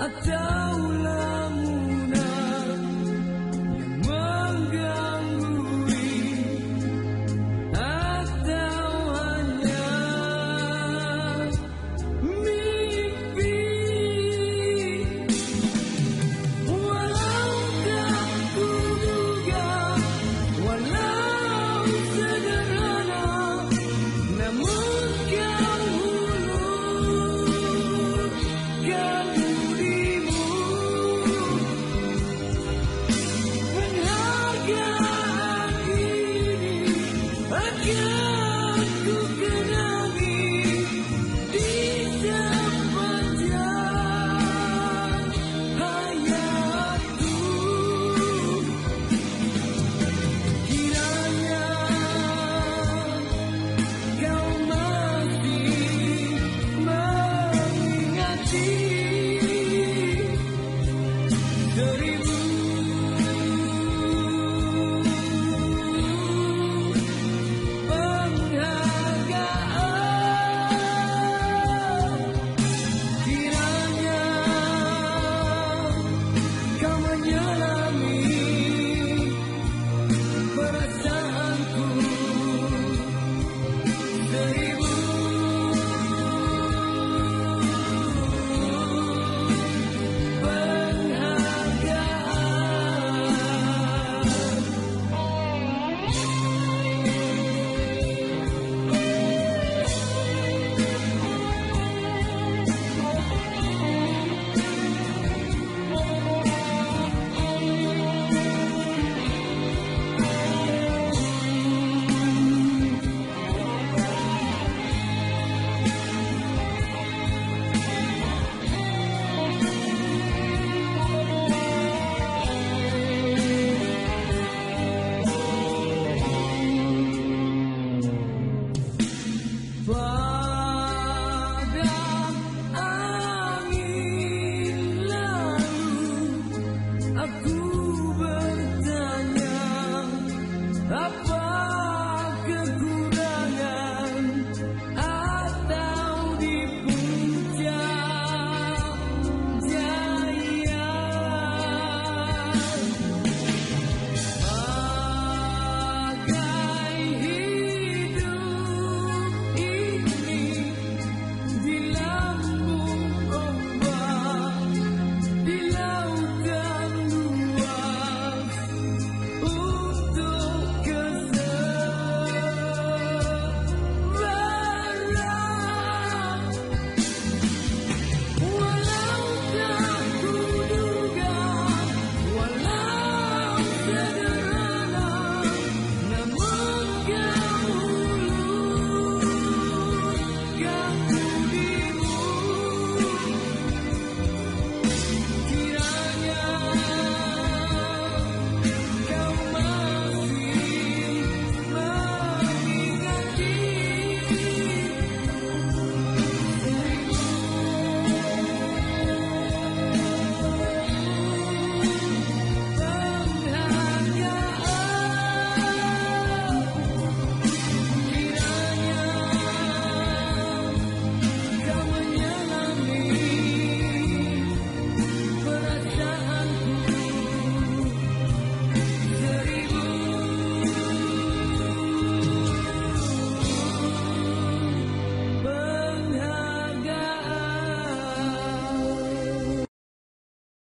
I don't You.